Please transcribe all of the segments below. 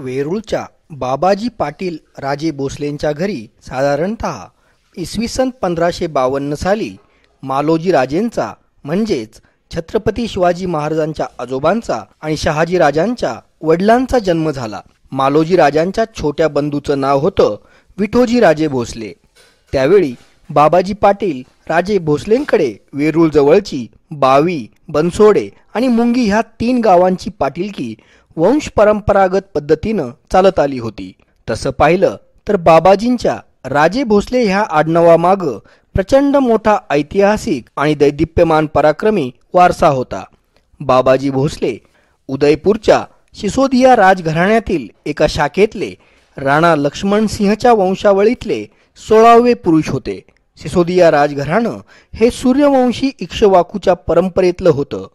वेरूळच्या बाबाजी पाटील राजे भोसलेंच्या घरी साधारणत इसवी सन पंधराशे बावन्न साली मालोजी राजेंचा म्हणजेच छत्रपती शिवाजी महाराजांच्या आजोबांचा आणि शहाजी राजांच्या वडिलांचा जन्म झाला. मालोजी राजांच्या छोट्या बंधूचं नाव होतं विठोजी राजे भोसले. त्यावेळी बाबाजी पाटील राजे भोसलेंकडे वेरूळ जवळची बावी बनसोडे आणि मुंगी ह्या तीन गावांची पाटीलकी वंश परंपरागत पद्धतीनं चालत आली होती. तसं पाहिलं तर बाबाजींच्या राजे भोसले ह्या आडनावामाग प्रचंड मोठा ऐतिहासिक आणि दैदिप्यमान पराक्रमी वारसा होता. बाबाजी भोसले उदयपूरच्या सिसोदिया राजघराण्यातील एका शाखेतले राणा लक्ष्मण सिंहच्या वंशावळीतले सोळावे पुरुष होते. सिसोदिया राजघराणं हे सूर्यवंशी इक्षवाकूच्या परंपरेतलं होतं.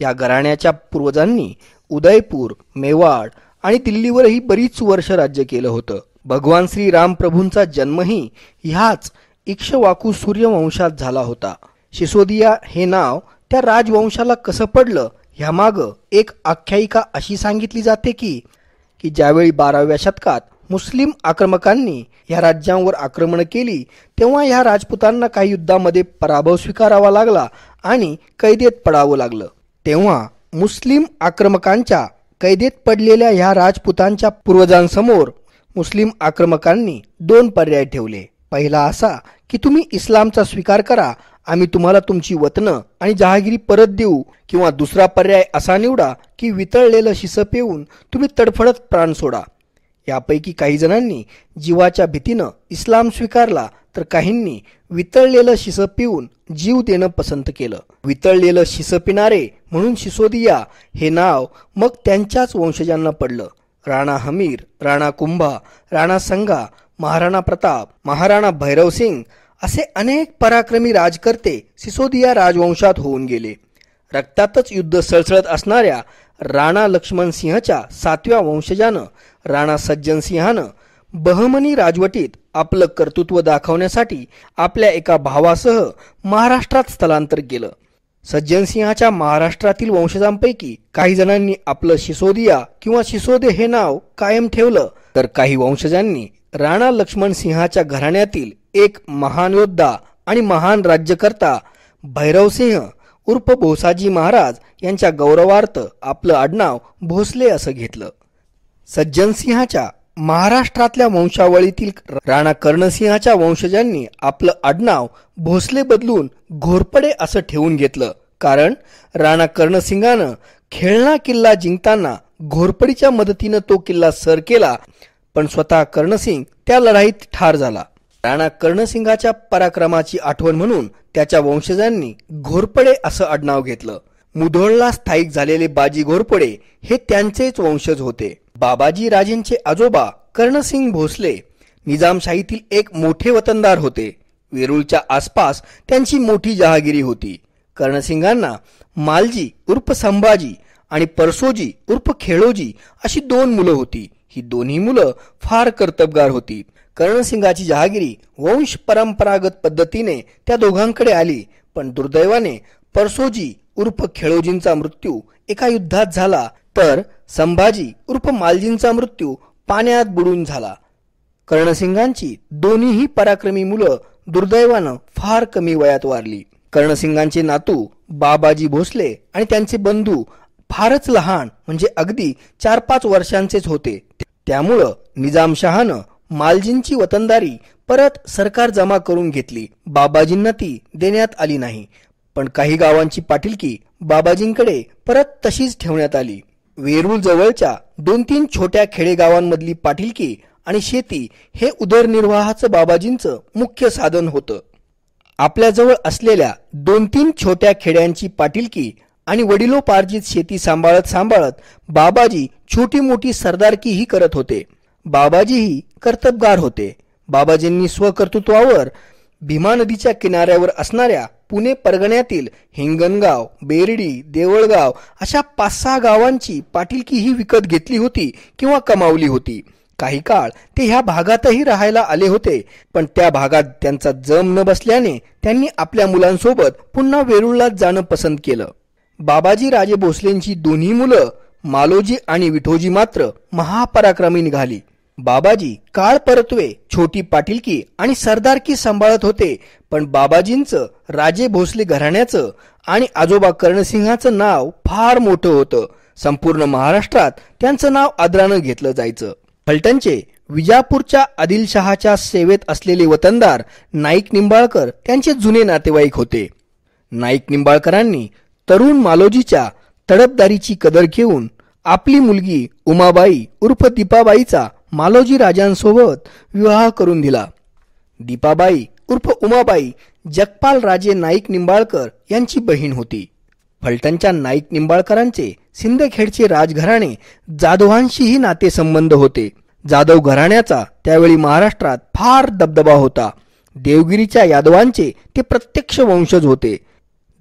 या घराण्याच्या पूर्वजांनी उदयपूर मेवाड आणि दिल्लीवरही बरीच वर्ष राज्य केलं होतं. भगवान श्री रामप्रभूंचा जन्मही ह्याच इक्षवाकू सूर्यवंशात झाला होता. सिसोदिया हे नाव त्या राजवंशाला कसं पडलं ह्यामाग एक आख्यायिका अशी सांगितली जाते की की ज्यावेळी बाराव्या शतकात मुस्लिम आक्रमकांनी या राज्यांवर आक्रमण केली तेव्हा ह्या राजपुतांना काही युद्धामध्ये पराभव स्वीकारावा लागला आणि कैदेत पडावं लागलं. तेव्हा मुस्लिम आक्रमकांच्या कैदेत पडलेल्या ह्या राजपुतांच्या पूर्वजांसमोर मुस्लिम आक्रमकांनी दोन पर्याय ठेवले. पहिला असा की तुम्ही इस्लामचा स्वीकार करा आम्ही तुम्हाला तुमची वतनं आणि जहागिरी परत देऊ किंवा दुसरा पर्याय असा निवडा की वितळलेलं शिस पेऊन तुम्ही तडफडत प्राण सोडा. यापैकी काही जणांनी जीवाच्या भीतीनं इस्लाम स्वीकारला तर काहींनी वितळलेलं शिस पिऊन जीव देणं पसंत केलं. वितळलेलं शिस पिणारे म्हणून शिसोदिया हे नाव मग त्यांच्याच वंशजांना पडलं. राणा हमीर राणा कुंभा राणा संघा महाराणा प्रताप महाराणा भैरव सिंग असे अनेक पराक्रमी राजकर्ते सिसोदिया राजवंशात होऊन गेले. रक्तातच युद्ध सळसळत असणाऱ्या राणा लक्ष्मण सिंहच्या सातव्या वंशजानं राणा सज्जन सिंहानं बहमनी राजवटीत आपलं कर्तृत्व दाखवण्यासाठी आपल्या एका भावासह महाराष्ट्रात स्थलांतर केलं. सज्जन सिंहाच्या महाराष्ट्रातील वंशजांपैकी काही जणांनी आपलं शिसोदिया किंवा शिसोदे हे नाव कायम ठेवलं. तर काही वंशजांनी राणा लक्ष्मण सिंहाच्या घराण्यातील एक महान योद्धा आणि महान राज्यकर्ता भैरवसिंह उर्फ भोसाजी महाराज यांच्या गौरवार्थ आपलं आडनाव भोसले असं घेतलं. सज्जनसिंहाच्या महाराष्ट्रातल्या वंशावळीतील राणा कर्णसिंहाच्या वंशजांनी आपलं आडनाव भोसले बदलून घोरपडे असं ठेवून घेतलं. कारण राणा कर्णसिंहानं खेळणा किल्ला जिंकताना घोरपडीच्या मदतीनं तो किल्ला सर केला पण स्वतः कर्णसिंग त्या लढाईत ठार झाला. राणा कर्णसिंगाच्या पराक्रमाची आठवण म्हणून त्याच्या वंशजांनी घोरपडे असं आडनाव घेतलं. मुधोळला स्थायिक झालेले बाजी घोरपडे हे त्यांचेच वंशज होते. बाबाजी राजेंचे आजोबा कर्णसिंग भोसले. निजामशाहीतील एक मोठे वतनदार होते. वेरूळच्या आसपास त्यांची मोठी जहागिरी होती. कर्णसिंगांना मालजी उर्फ संभाजी आणि परसोजी उर्फ खेळोजी अशी दोन मुलं होती. ही दोन्ही मुलं फार कर्तबगार होती. कर्णसिंगाची जहागिरी वंश परंपरागत पद्धतीने त्या दोघांकडे आली पण दुर्दैवाने परसोजी उर्फ खेळोजींचा मृत्यू एका युद्धात झाला तर संभाजी उर्फ मालजींचा मृत्यू पाण्यात बुडून झाला. कर्णसिंगांची दोन्हीही पराक्रमी मुलं दुर्दैवानं फार कमी वयात वारली. कर्णसिंगांचे नातू बाबाजी भोसले आणि त्यांचे बंधू फारच लहान म्हणजे अगदी चार पाच वर्षांचेच होते. त्यामुळं निजामशहानं मालजींची वतनदारी परत सरकार जमा करून घेतली. बाबाजींना ती देण्यात आली नाही. पण काही गावांची पाटीलकी बाबाजींकडे परत तशीच ठेवण्यात आली. वेरूळ जवळच्या दोन तीन छोट्या खेडेगावांमधली पाटीलकी आणि शेती हे उदरनिर्वाहाचं बाबाजींचं मुख्य साधन होतं. आपल्याजवळ असलेल्या दोन तीन छोट्या खेड्यांची पाटीलकी आणि वडिलोपार्जित शेती सांभाळत सांभाळत बाबाजी छोटी मोठी सरदारकीही करत होते. बाबाजीही कर्तबगार होते. बाबाजींनी स्वकर्तृत्वावर भीमा नदीच्या किनाऱ्यावर असणाऱ्या पुणे परगण्यातील हिंगणगाव बेरडी देवळगाव अशा पाच सहा गावांची पाटीलकी ही विकत घेतली होती किंवा कमावली होती. काही काळ ते ह्या भागातही राहायला आले होते पण त्या भागात त्यांचा जम न बसल्याने त्यांनी आपल्या मुलांसोबत पुन्हा वेरूळलाच जाणं पसंत केलं. बाबाजी राजे भोसलेंची दोन्ही मुलं मालोजी आणि विठोजी मात्र महापराक्रमी निघाली. बाबाजी काळ परत्वे छोटी पाटीलकी आणि सरदारकी सांभाळत होते. पण बाबाजींचं राजे भोसले घराण्याचं आणि आजोबा कर्णसिंहाचं नाव फार मोठं होतं. संपूर्ण महाराष्ट्रात त्यांचं नाव आदरानं घेतलं जायचं. फलटणचे विजापूरच्या आदिलशहाच्या सेवेत असलेले वतनदार नाईक निंबाळकर त्यांचे जुने नातेवाईक होते. नाईक निंबाळकरांनी तरुण मालोजीच्या तडपदारीची कदर घेऊन आपली मुलगी उमाबाई उर्फ दीपाबाईचा मालोजी राजांसोबत विवाह करून दिला. दीपाबाई उर्फ उमाबाई जगपाल राजे नाईक निंबाळकर यांची बहीण होती. फलटणच्या नाईक निंबाळकरांचे सिंदखेडचे राजघराणे जाधवांशीही नातेसंबंध होते. जाधव घराण्याचा त्यावेळी महाराष्ट्रात फार दबदबा होता. देवगिरीच्या यादवांचे ते प्रत्यक्ष वंशज होते.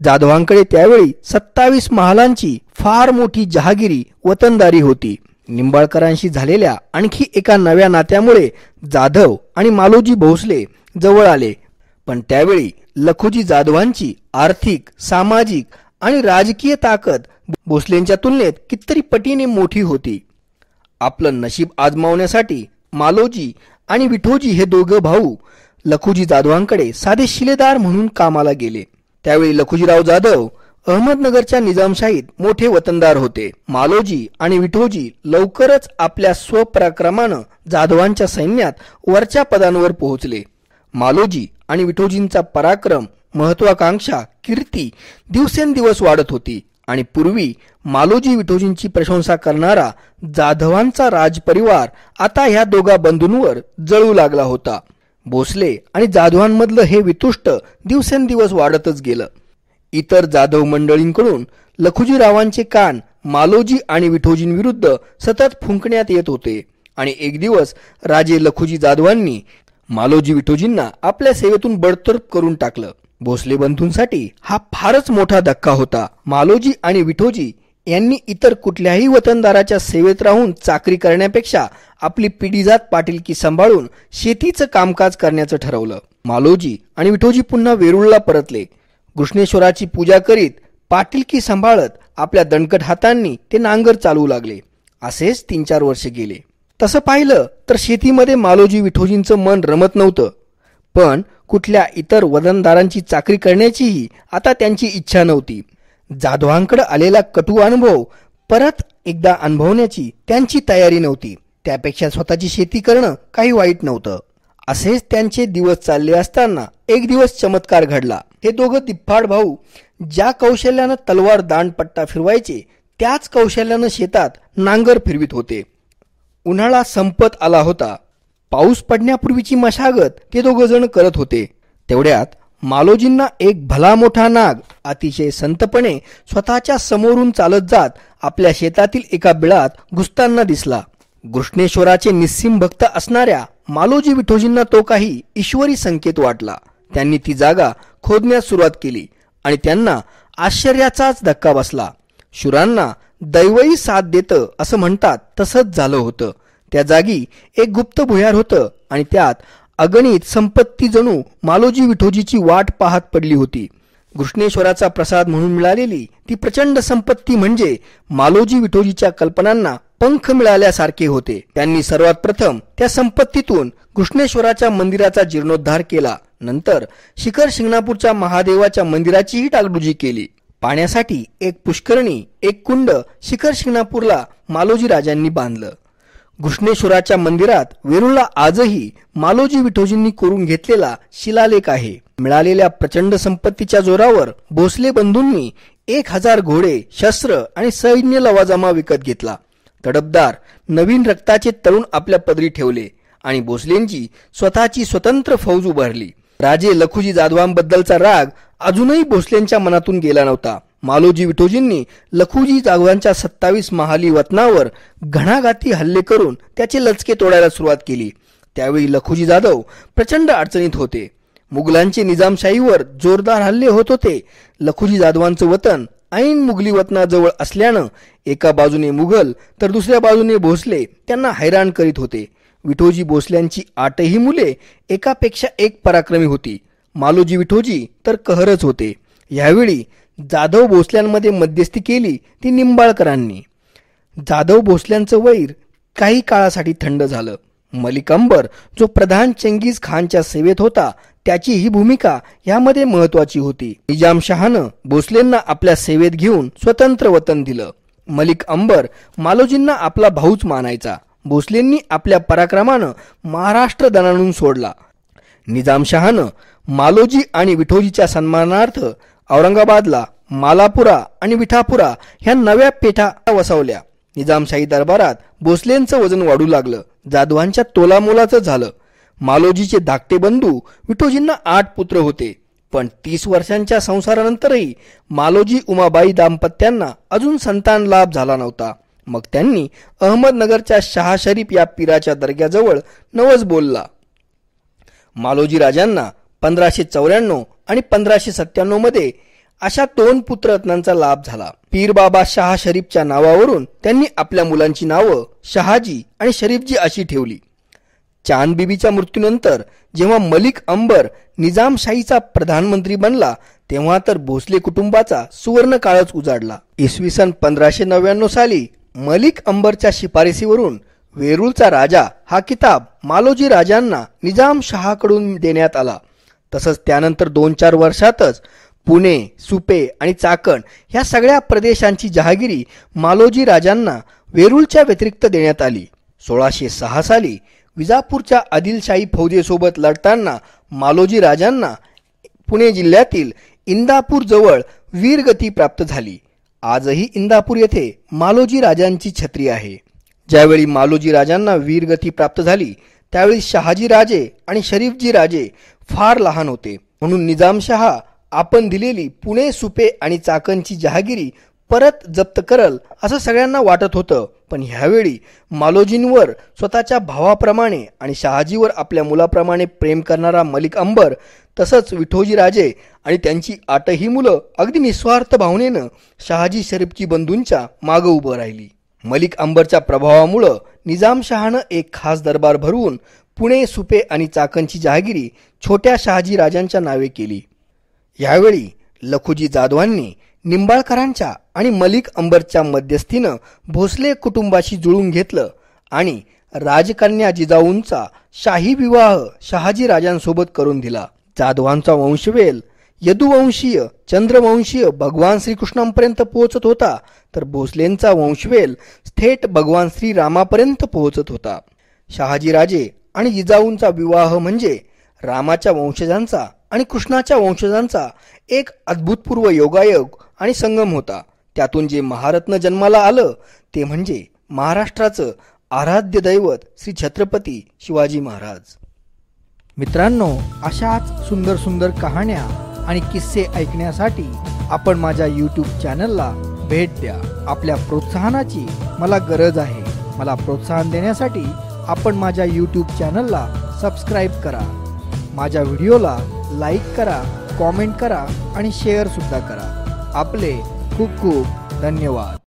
जाधवांकडे त्यावेळी सत्तावीस महालांची फार मोठी जहागिरी वतनदारी होती. निंबाळकरांशी झालेल्या आणखी एका नव्या नात्यामुळे जाधव आणि मालोजी भोसले जवळ आले. पण त्यावेळी लखुजी जाधवांची आर्थिक सामाजिक आणि राजकीय ताकद भोसलेंच्या तुलनेत कितीतरी पटीने मोठी होती. आपलं नशीब आजमावण्यासाठी मालोजी आणि विठोजी हे दोघं भाऊ लखुजी जाधवांकडे साधे शिलेदार म्हणून कामाला गेले. त्यावेळी लखुजीराव जाधव अहमदनगरच्या निजामशाहीत मोठे वतनदार होते. मालोजी आणि विठोजी लवकरच आपल्या स्वपराक्रमानं जाधवांच्या सैन्यात वरच्या पदांवर पोहोचले. मालोजी आणि विठोजींचा पराक्रम महत्वाकांक्षा कीर्ती दिवसेंदिवस वाढत होती आणि पूर्वी मालोजी विठोजींची प्रशंसा करणारा जाधवांचा राजपरिवार आता ह्या दोघा बंधूंवर जळू लागला होता. भोसले आणि जाधवांमधलं हे वितुष्ट दिवसेंदिवस वाढतच गेलं. इतर जाधव मंडळींकडून लखुजीरावांचे कान मालोजी आणि विठोजींविरुद्ध सतत फुंकण्यात येत होते. आणि एक दिवस राजे लखुजी जाधवांनी मालोजी विठोजींना आपल्या सेवेतून बडतर्फ करून टाकलं. भोसले बंधूंसाठी हा फारच मोठा धक्का होता. मालोजी आणि विठोजी यांनी इतर कुठल्याही वतनदाराच्या सेवेत राहून चाकरी करण्यापेक्षा आपली पिढीजात पाटीलकी सांभाळून शेतीचं कामकाज करण्याचं ठरवलं. मालोजी आणि विठोजी पुन्हा वेरुळला परतले. कृष्णेश्वराची पूजा करीत पाटीलकी सांभाळत आपल्या दणकट हातांनी ते नांगर चालवू लागले. असेच तीन चार वर्ष गेले. तसं पाहिलं तर शेतीमध्ये मालोजी विठोजींचं मन रमत नव्हतं. पण कुठल्या इतर वदनदारांची चाकरी करण्याचीही आता त्यांची इच्छा नव्हती. जाधवांकडे आलेला कटू अनुभव परत एकदा अनुभवण्याची त्यांची तयारी नव्हती. त्यापेक्षा स्वतःची शेती करणं काही वाईट नव्हतं. असेच त्यांचे दिवस चालले असताना एक दिवस चमत्कार घडला. हे दोघं तिप्पाड भाऊ ज्या कौशल्यानं तलवार दांडपट्टा फिरवायचे त्याच कौशल्यानं शेतात नांगर फिरवित होते. उन्हाळा संपत आला होता. पाऊस पडण्यापूर्वीची मशागत ते दोघ जण करत होते. तेवढ्यात मालोजींना एक भला मोठा नाग अतिशय संतपणे स्वतःच्या समोरून चालत जात आपल्या शेतातील एका बिळात घुसताना दिसला. कृष्णेश्वराचे निस्सिम भक्त असणाऱ्या मालोजी विठोजींना तो काही ईश्वरी संकेत वाटला. त्यांनी ती जागा खोदण्यास सुरुवात केली आणि त्यांना आश्चर्याचाच धक्का बसला. शुरांना दैवही साथ देतं असं म्हणतात तसंच झालं होतं. त्या जागी एक गुप्त भुयार होतं आणि त्यात अगणित संपत्ती जणू मालोजी विठोजीची वाट पाहत पडली होती. कृष्णेश्वराचा प्रसाद म्हणून मिळालेली ती प्रचंड संपत्ती म्हणजे मालोजी विठोजीच्या कल्पनांना पंख मिळाल्यासारखे होते. त्यांनी सर्वात प्रथम त्या संपत्तीतून कृष्णेश्वराच्या मंदिराचा जीर्णोद्धार केला. नंतर शिखर शिंगणापूरच्या महादेवाच्या मंदिराचीही टालबुजी केली. पाण्यासाठी एक पुष्करणी एक कुंड शिखर शिंगणापूरला मालोजी राजांनी बांधलं. घृष्णेश्वराच्या मंदिरात वेरूळला आजही मालोजी विठोजींनी करून घेतलेला शिलालेख आहे. मिळालेल्या प्रचंड संपत्तीच्या जोरावर भोसले बंधूंनी एक हजार घोडे शस्त्र आणि सैन्य लवाजमा विकत घेतला. तडपदार नवीन रक्ताचे तरुण आपल्या पदरी ठेवले आणि भोसलेंची स्वतःची स्वतंत्र फौज उभारली. राजे लखुजी जाधवांबद्दलचा राग अजूनही भोसलेंच्या मनातून गेला नव्हता. मालोजी विठोजींनी लखुजी जाधवांच्या सत्तावीस महाली वतनावर घणाघाती हल्ले करून त्याचे लचके तोडायला सुरुवात केली. त्यावेळी लखुजी जाधव प्रचंड अडचणीत होते. मुघलांचे निजामशाहीवर जोरदार हल्ले होत होते. लखुजी जाधवांचं वतन ऐन मुघली वतनाजवळ असल्यानं एका बाजूने मुघल तर दुसऱ्या बाजूने भोसले त्यांना हैराण करीत होते. विठोजी भोसल्यांची आठही मुले एकापेक्षा एक पराक्रमी होती. मालोजी विठोजी तर कहरच होते. यावेळी जाधव भोसल्यांमध्ये मध्यस्थी केली ती निंबाळकरांनी. जाधव भोसल्यांचं वैर काही काळासाठी थंड झालं. मलिक अंबर जो प्रधान चंगीज खानच्या सेवेत होता त्याची ही भूमिका यामध्ये महत्वाची होती. निजामशहानं भोसलेंना आपल्या सेवेत घेऊन स्वतंत्र वतन दिलं. मलिक अंबर मालोजींना आपला भाऊच मानायचा. भोसलेंनी आपल्या पराक्रमानं महाराष्ट्र दणाणून सोडला. निजामशहानं मालोजी आणि विठोजीच्या सन्मानार्थ औरंगाबादला मालापुरा आणि विठापुरा ह्या नव्या पेठा वसवल्या. निजामशाही दरबारात भोसलेंचं वजन वाढू लागलं. जाधवांच्या तोलामोलाचं झालं. मालोजीचे धाकटे बंधू विठोजींना आठ पुत्र होते. पण तीस वर्षांच्या संसारानंतरही मालोजी उमाबाई दाम्पत्यांना अजून संतान लाभ झाला नव्हता. मग त्यांनी अहमदनगरच्या शाह शरीफ या पीराच्या दर्ग्याजवळ नवस बोलला. मालोजी राजांना पंधराशे चौऱ्याण्णव आणि पंधराशे सत्त्याण्णवमध्ये अशा दोन पुत्ररत्नांचा लाभ झाला. पीर बाबा शहा शरीफच्या नावावरून त्यांनी आपल्या मुलांची नावं शहाजी आणि शरीफजी अशी ठेवली. चांद बीबीच्या मृत्यूनंतर जेव्हा मलिक अंबर निजामशाहीचा प्रधानमंत्री बनला तेव्हा तर भोसले कुटुंबाचा सुवर्ण काळच उजाडला. इसवी सन पंधराशे नव्याण्णव साली मलिक अंबरच्या शिफारसीवरून वेरूळचा राजा हा किताब मालोजी राजांना निजाम शहाकडून देण्यात आला. तसंच त्यानंतर दोन चार वर्षातच पुणे सुपे आणि चाकण ह्या सगळ्या प्रदेशांची जहागिरी मालोजी राजांना वेरूळच्या व्यतिरिक्त देण्यात आली. सोळाशे सहा साली विजापूरच्या आदिलशाही फौजेसोबत लढताना मालोजी राजांना पुणे जिल्ह्यातील इंदापूर जवळ वीरगती प्राप्त झाली. आजही इंदापूर येथे मालोजी राजांची छत्री आहे. ज्यावेळी मालोजी राजांना वीरगती प्राप्त झाली त्यावेळी शहाजी राजे आणि शरीफजी राजे फार लहान होते. म्हणून निजामशहा आपण दिलेली पुणे सुपे आणि चाकणची जहागिरी परत जप्त करल असं सगळ्यांना वाटत होतं. पण ह्यावेळी मालोजींवर स्वतःच्या भावाप्रमाणे आणि शहाजीवर आपल्या मुलाप्रमाणे प्रेम करणारा मलिक अंबर तसंच विठोजी राजे आणि त्यांची आठही मुलं अगदी निस्वार्थ भावनेनं शहाजी शरीफची बंधूंच्या मागं उभं राहिली. मलिक अंबरच्या प्रभावामुळं निजामशहानं एक खास दरबार भरवून पुणे सुपे आणि चाकणची जहागिरी छोट्या शहाजी राजांच्या नावे केली. यावेळी लखुजी जाधवांनी निंबाळकरांच्या आणि मलिक अंबरच्या मध्यस्थीनं भोसले कुटुंबाशी जुळून घेतलं आणि राजकन्या जिजाऊंचा शाही विवाह शहाजी राजांसोबत करून दिला. जाधवांचा वंशवेल यदुवंशीय चंद्रवंशीय भगवान श्रीकृष्णांपर्यंत पोहोचत होता तर भोसलेंचा वंशवेल थेट भगवान श्रीरामापर्यंत पोहोचत होता. शहाजीराजे आणि जिजाऊंचा विवाह म्हणजे रामाच्या वंशजांचा आणि कृष्णाच्या वंशजांचा एक अद्भुतपूर्व योगायोग आणि संगम होता. त्यातून जे महारत्न जन्माला आलं ते म्हणजे महाराष्ट्राचं आराध्य दैवत श्री छत्रपती शिवाजी महाराज. मित्रांनो अशाच सुंदर सुंदर कहाण्या आणि किस्से ऐकण्यासाठी आपण माझ्या यूट्यूब चॅनलला भेट द्या. आपल्या प्रोत्साहनाची मला गरज आहे. मला प्रोत्साहन देण्यासाठी आपण माझ्या यूट्यूब चॅनलला सबस्क्राईब करा. माझ्या व्हिडिओला लाईक करा कॉमेंट करा आणि शेअरसुद्धा करा. आपले खूप खूप धन्यवाद.